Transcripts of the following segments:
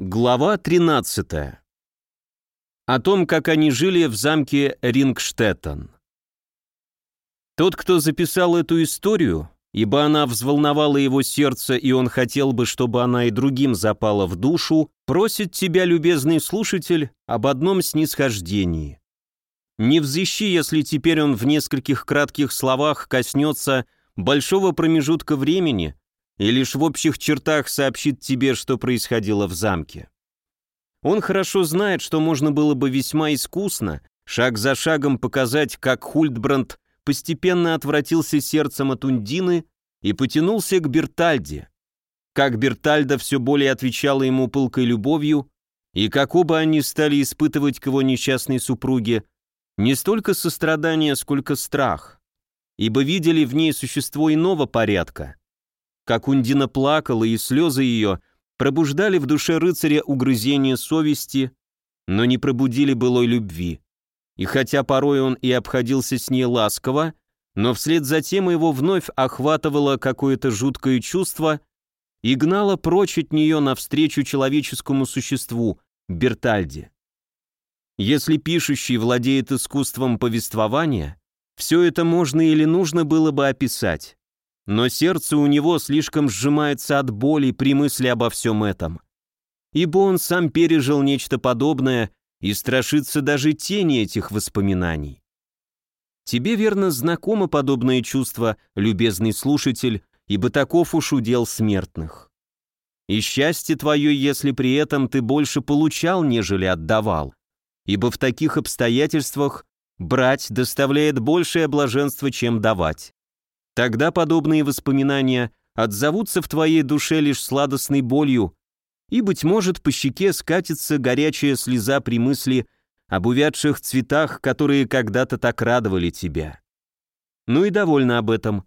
Глава 13. О том, как они жили в замке Рингштеттен. Тот, кто записал эту историю, ибо она взволновала его сердце, и он хотел бы, чтобы она и другим запала в душу, просит тебя, любезный слушатель, об одном снисхождении. Не взыщи, если теперь он в нескольких кратких словах коснется большого промежутка времени, и лишь в общих чертах сообщит тебе, что происходило в замке. Он хорошо знает, что можно было бы весьма искусно, шаг за шагом показать, как Хультбранд постепенно отвратился сердцем от Ундины и потянулся к Бертальде, как Бертальда все более отвечала ему пылкой любовью, и как оба они стали испытывать к его несчастной супруге не столько сострадание, сколько страх, ибо видели в ней существо иного порядка, как Ундина плакала, и слезы ее пробуждали в душе рыцаря угрызение совести, но не пробудили былой любви. И хотя порой он и обходился с ней ласково, но вслед за тем его вновь охватывало какое-то жуткое чувство и гнало прочь от нее навстречу человеческому существу, Бертальде. Если пишущий владеет искусством повествования, все это можно или нужно было бы описать но сердце у него слишком сжимается от боли при мысли обо всем этом. Ибо он сам пережил нечто подобное и страшится даже тени этих воспоминаний. Тебе верно знакомо подобное чувство, любезный слушатель, ибо таков уж удел смертных. И счастье твое, если при этом ты больше получал, нежели отдавал, ибо в таких обстоятельствах брать доставляет большее блаженство, чем давать. Тогда подобные воспоминания отзовутся в твоей душе лишь сладостной болью, и, быть может, по щеке скатится горячая слеза при мысли об увядших цветах, которые когда-то так радовали тебя. Ну и довольно об этом.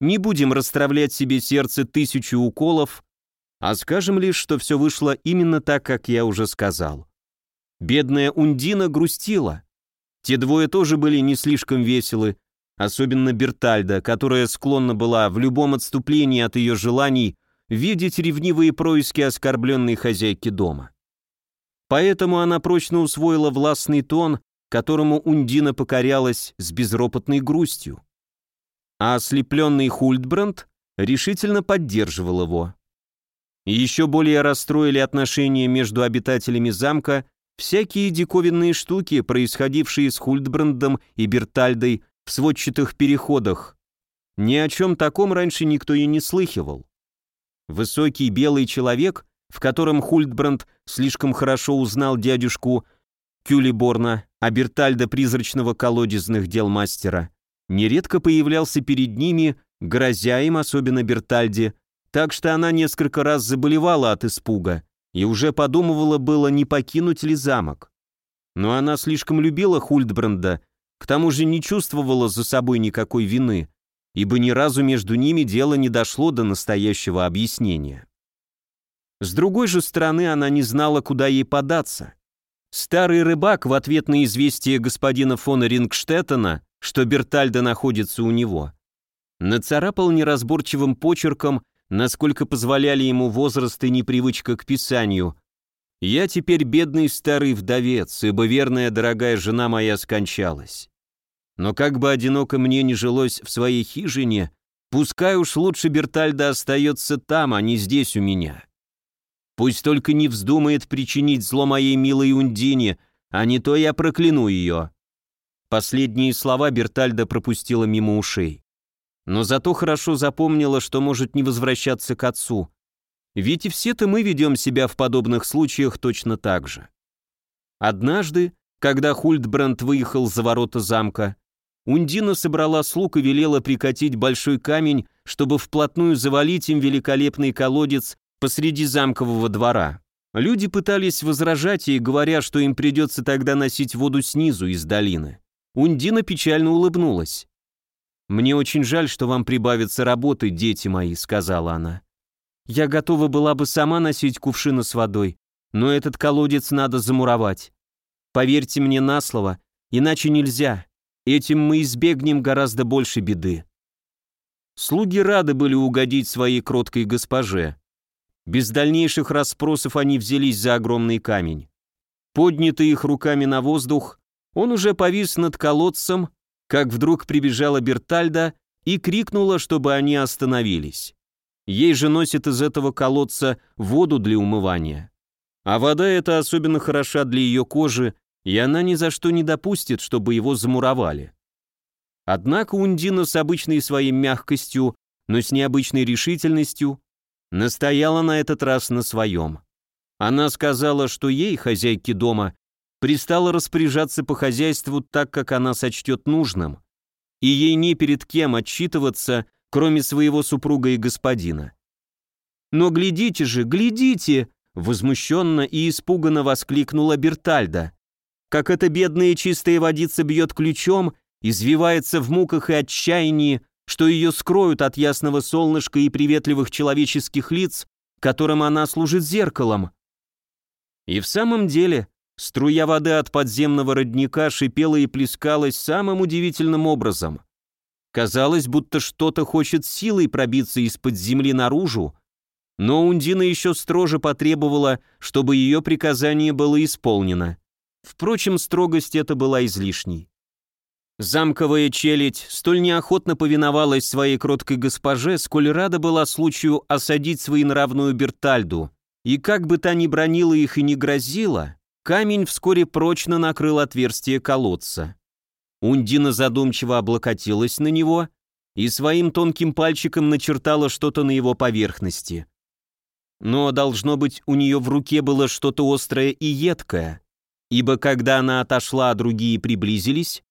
Не будем расстравлять себе сердце тысячу уколов, а скажем лишь, что все вышло именно так, как я уже сказал. Бедная Ундина грустила. Те двое тоже были не слишком веселы, особенно Бертальда, которая склонна была в любом отступлении от ее желаний видеть ревнивые происки оскорбленной хозяйки дома. Поэтому она прочно усвоила властный тон, которому Ундина покорялась с безропотной грустью. А ослепленный Хультбранд решительно поддерживал его. Еще более расстроили отношения между обитателями замка всякие диковинные штуки, происходившие с Хультбрандом и Бертальдой в сводчатых переходах. Ни о чем таком раньше никто и не слыхивал. Высокий белый человек, в котором Хультбранд слишком хорошо узнал дядюшку Кюлиборна, а Бертальда призрачного колодезных дел мастера, нередко появлялся перед ними, грозя им, особенно Бертальде, так что она несколько раз заболевала от испуга и уже подумывала было, не покинуть ли замок. Но она слишком любила Хультбранда к тому же не чувствовала за собой никакой вины, ибо ни разу между ними дело не дошло до настоящего объяснения. С другой же стороны, она не знала, куда ей податься. Старый рыбак в ответ на известие господина фона Рингштеттена, что Бертальда находится у него, нацарапал неразборчивым почерком, насколько позволяли ему возраст и непривычка к писанию. «Я теперь бедный старый вдовец, ибо верная дорогая жена моя скончалась. Но как бы одиноко мне не жилось в своей хижине, пускай уж лучше Бертальда остается там, а не здесь у меня. Пусть только не вздумает причинить зло моей милой Ундине, а не то я прокляну ее». Последние слова Бертальда пропустила мимо ушей. Но зато хорошо запомнила, что может не возвращаться к отцу. Ведь и все-то мы ведем себя в подобных случаях точно так же. Однажды, когда Хультбранд выехал за ворота замка, Ундина собрала слуг и велела прикатить большой камень, чтобы вплотную завалить им великолепный колодец посреди замкового двора. Люди пытались возражать ей, говоря, что им придется тогда носить воду снизу, из долины. Ундина печально улыбнулась. «Мне очень жаль, что вам прибавится работы, дети мои», — сказала она. «Я готова была бы сама носить кувшины с водой, но этот колодец надо замуровать. Поверьте мне на слово, иначе нельзя. Этим мы избегнем гораздо больше беды. Слуги рады были угодить своей кроткой госпоже. Без дальнейших расспросов они взялись за огромный камень. Поднятый их руками на воздух, он уже повис над колодцем, как вдруг прибежала Бертальда и крикнула, чтобы они остановились. Ей же носит из этого колодца воду для умывания. А вода эта особенно хороша для ее кожи, и она ни за что не допустит, чтобы его замуровали. Однако Ундина с обычной своей мягкостью, но с необычной решительностью, настояла на этот раз на своем. Она сказала, что ей, хозяйке дома, пристало распоряжаться по хозяйству так, как она сочтет нужным, и ей не перед кем отчитываться, кроме своего супруга и господина. «Но глядите же, глядите!» возмущенно и испуганно воскликнула Бертальда. «Как эта бедная чистая водица бьет ключом, извивается в муках и отчаянии, что ее скроют от ясного солнышка и приветливых человеческих лиц, которым она служит зеркалом. И в самом деле, струя воды от подземного родника шипела и плескалась самым удивительным образом. Казалось, будто что-то хочет силой пробиться из-под земли наружу, но Ундина еще строже потребовала, чтобы ее приказание было исполнено. Впрочем, строгость эта была излишней. Замковая челядь столь неохотно повиновалась своей кроткой госпоже, сколь рада была случаю осадить своенравную Бертальду, и как бы та ни бронила их и не грозила, камень вскоре прочно накрыл отверстие колодца. Ундина задумчиво облокотилась на него и своим тонким пальчиком начертала что-то на его поверхности. Но, должно быть, у нее в руке было что-то острое и едкое, ибо когда она отошла, другие приблизились,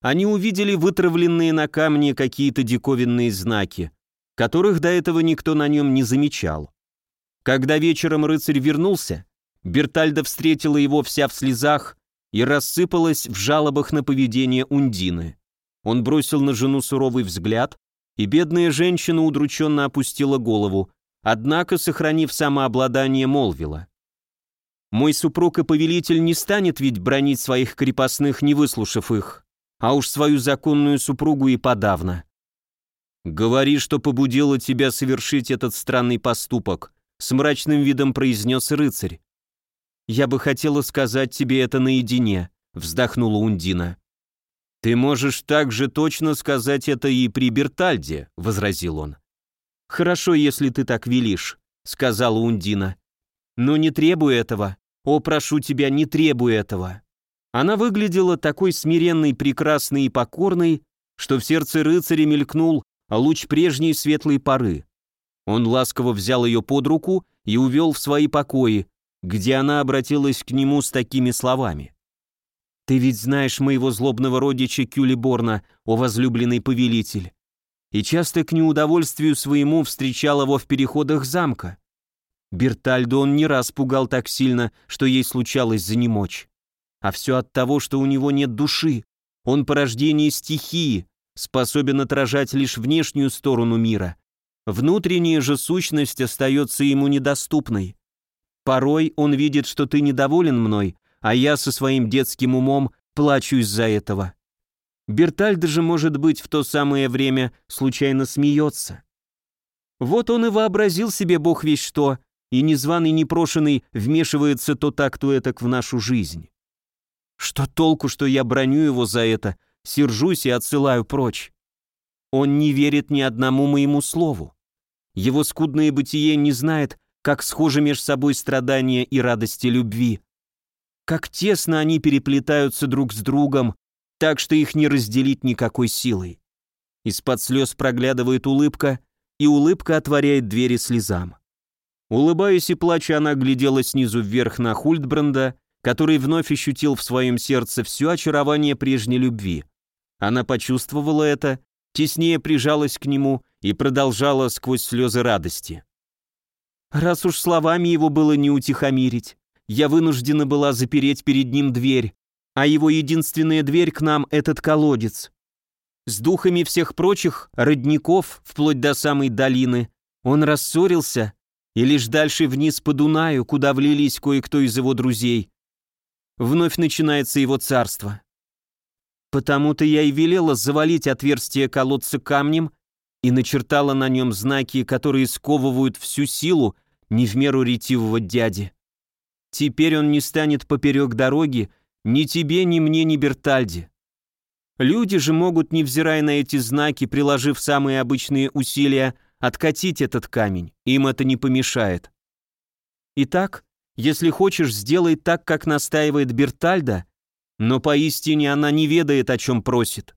они увидели вытравленные на камне какие-то диковинные знаки, которых до этого никто на нем не замечал. Когда вечером рыцарь вернулся, Бертальда встретила его вся в слезах и рассыпалась в жалобах на поведение Ундины. Он бросил на жену суровый взгляд, и бедная женщина удрученно опустила голову, однако, сохранив самообладание, молвила. «Мой супруг и повелитель не станет ведь бронить своих крепостных, не выслушав их а уж свою законную супругу и подавно. «Говори, что побудило тебя совершить этот странный поступок», с мрачным видом произнес рыцарь. «Я бы хотела сказать тебе это наедине», вздохнула Ундина. «Ты можешь так же точно сказать это и при Бертальде», — возразил он. «Хорошо, если ты так велишь», — сказала Ундина. «Но не требуй этого. О, прошу тебя, не требуй этого». Она выглядела такой смиренной, прекрасной и покорной, что в сердце рыцаря мелькнул луч прежней светлой поры. Он ласково взял ее под руку и увел в свои покои, где она обратилась к нему с такими словами. «Ты ведь знаешь моего злобного родича Кюлиборна, о возлюбленный повелитель, и часто к неудовольствию своему встречал его в переходах замка. Бертальду он не раз пугал так сильно, что ей случалось занемочь. А все от того, что у него нет души. Он порождение стихии, способен отражать лишь внешнюю сторону мира. Внутренняя же сущность остается ему недоступной. Порой он видит, что ты недоволен мной, а я со своим детским умом плачу из-за этого. Бертальда же, может быть, в то самое время случайно смеется. Вот он и вообразил себе бог весь что, и незваный непрошенный вмешивается то так, то этак в нашу жизнь. Что толку, что я броню его за это, сержусь и отсылаю прочь? Он не верит ни одному моему слову. Его скудное бытие не знает, как схожи меж собой страдания и радости любви. Как тесно они переплетаются друг с другом, так что их не разделить никакой силой. Из-под слез проглядывает улыбка, и улыбка отворяет двери слезам. Улыбаясь и плача, она глядела снизу вверх на Хультбранда, который вновь ощутил в своем сердце все очарование прежней любви. Она почувствовала это, теснее прижалась к нему и продолжала сквозь слезы радости. «Раз уж словами его было не утихомирить, я вынуждена была запереть перед ним дверь, а его единственная дверь к нам — этот колодец. С духами всех прочих родников, вплоть до самой долины, он рассорился, и лишь дальше вниз по Дунаю, куда влились кое-кто из его друзей, вновь начинается его царство. Потому-то я и велела завалить отверстие колодца камнем и начертала на нем знаки, которые сковывают всю силу, не в меру ретивого дяди. Теперь он не станет поперек дороги ни тебе, ни мне, ни Бертальде. Люди же могут, невзирая на эти знаки, приложив самые обычные усилия, откатить этот камень, им это не помешает. Итак, если хочешь, сделай так, как настаивает Бертальда, но поистине она не ведает, о чем просит.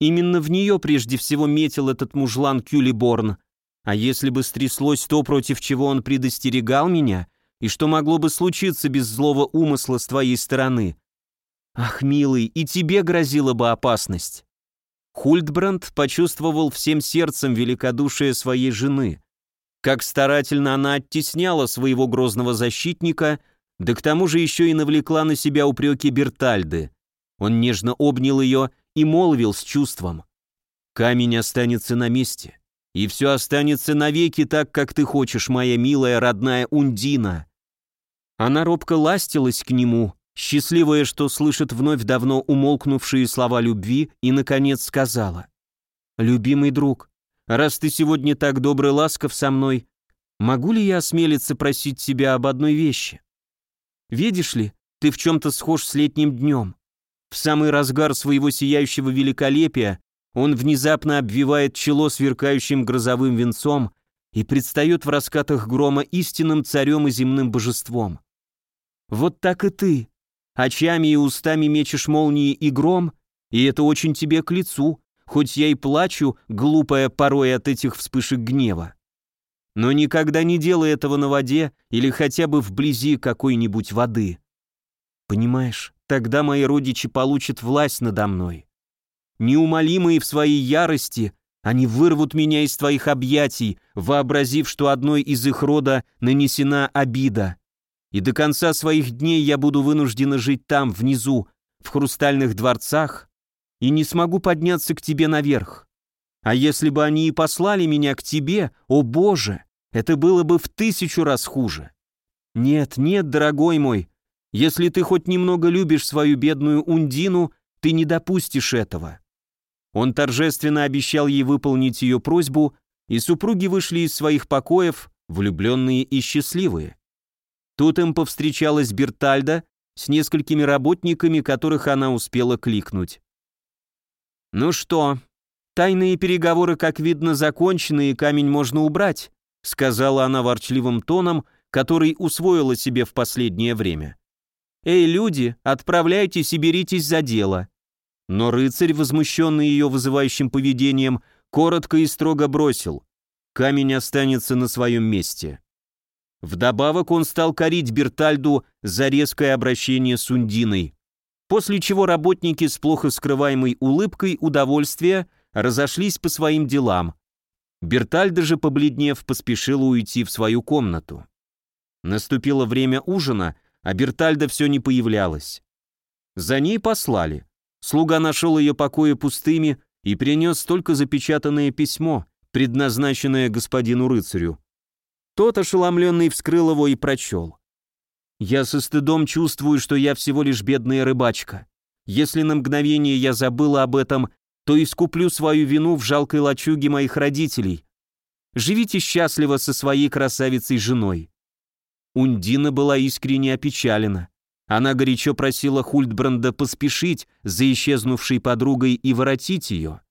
Именно в нее прежде всего метил этот мужлан Кюлиборн, а если бы стряслось то, против чего он предостерегал меня, и что могло бы случиться без злого умысла с твоей стороны? Ах, милый, и тебе грозила бы опасность. Хультбранд почувствовал всем сердцем великодушие своей жены. Как старательно она оттесняла своего грозного защитника, да к тому же еще и навлекла на себя упреки Бертальды. Он нежно обнял ее и молвил с чувством. «Камень останется на месте, и все останется навеки так, как ты хочешь, моя милая родная Ундина». Она робко ластилась к нему, счастливая, что слышит вновь давно умолкнувшие слова любви, и, наконец, сказала. «Любимый друг, раз ты сегодня так добр и ласков со мной, могу ли я осмелиться просить тебя об одной вещи? Видишь ли, ты в чем-то схож с летним днем. В самый разгар своего сияющего великолепия он внезапно обвивает чело сверкающим грозовым венцом и предстает в раскатах грома истинным царем и земным божеством. Вот так и ты, очами и устами мечешь молнии и гром, и это очень тебе к лицу, хоть я и плачу, глупая порой от этих вспышек гнева. Но никогда не делай этого на воде или хотя бы вблизи какой-нибудь воды. Понимаешь, тогда мои родичи получат власть надо мной. Неумолимые в своей ярости, они вырвут меня из твоих объятий, вообразив, что одной из их рода нанесена обида и до конца своих дней я буду вынуждена жить там, внизу, в хрустальных дворцах, и не смогу подняться к тебе наверх. А если бы они и послали меня к тебе, о Боже, это было бы в тысячу раз хуже. Нет, нет, дорогой мой, если ты хоть немного любишь свою бедную Ундину, ты не допустишь этого. Он торжественно обещал ей выполнить ее просьбу, и супруги вышли из своих покоев, влюбленные и счастливые. Тут им повстречалась Бертальда с несколькими работниками, которых она успела кликнуть. «Ну что, тайные переговоры, как видно, закончены, и камень можно убрать», сказала она ворчливым тоном, который усвоила себе в последнее время. «Эй, люди, отправляйтесь и беритесь за дело». Но рыцарь, возмущенный ее вызывающим поведением, коротко и строго бросил. «Камень останется на своем месте». Вдобавок он стал корить Бертальду за резкое обращение с Ундиной, после чего работники с плохо скрываемой улыбкой удовольствия разошлись по своим делам. Бертальда же, побледнев, поспешила уйти в свою комнату. Наступило время ужина, а Бертальда все не появлялась. За ней послали. Слуга нашел ее покои пустыми и принес только запечатанное письмо, предназначенное господину рыцарю. Тот, ошеломленный, вскрыл его и прочел. «Я со стыдом чувствую, что я всего лишь бедная рыбачка. Если на мгновение я забыла об этом, то искуплю свою вину в жалкой лачуге моих родителей. Живите счастливо со своей красавицей женой». Ундина была искренне опечалена. Она горячо просила Хультбранда поспешить за исчезнувшей подругой и воротить ее.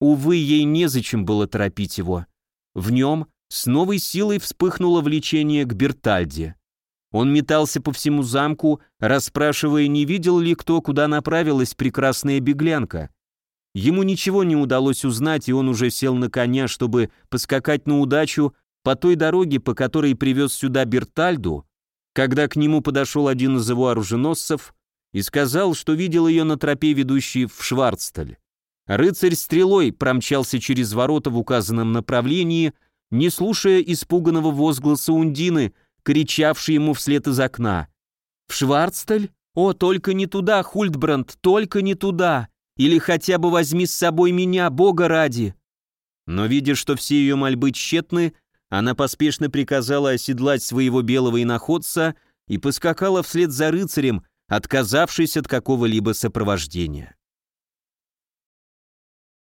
Увы, ей незачем было торопить его. В нем с новой силой вспыхнуло влечение к Бертальде. Он метался по всему замку, расспрашивая, не видел ли кто, куда направилась прекрасная беглянка. Ему ничего не удалось узнать, и он уже сел на коня, чтобы поскакать на удачу по той дороге, по которой привез сюда Бертальду, когда к нему подошел один из его оруженосцев и сказал, что видел ее на тропе, ведущей в Шварцталь. Рыцарь стрелой промчался через ворота в указанном направлении, не слушая испуганного возгласа Ундины, кричавшей ему вслед из окна. «В Шварцталь? О, только не туда, Хультбранд, только не туда! Или хотя бы возьми с собой меня, Бога ради!» Но видя, что все ее мольбы тщетны, она поспешно приказала оседлать своего белого иноходца и поскакала вслед за рыцарем, отказавшись от какого-либо сопровождения.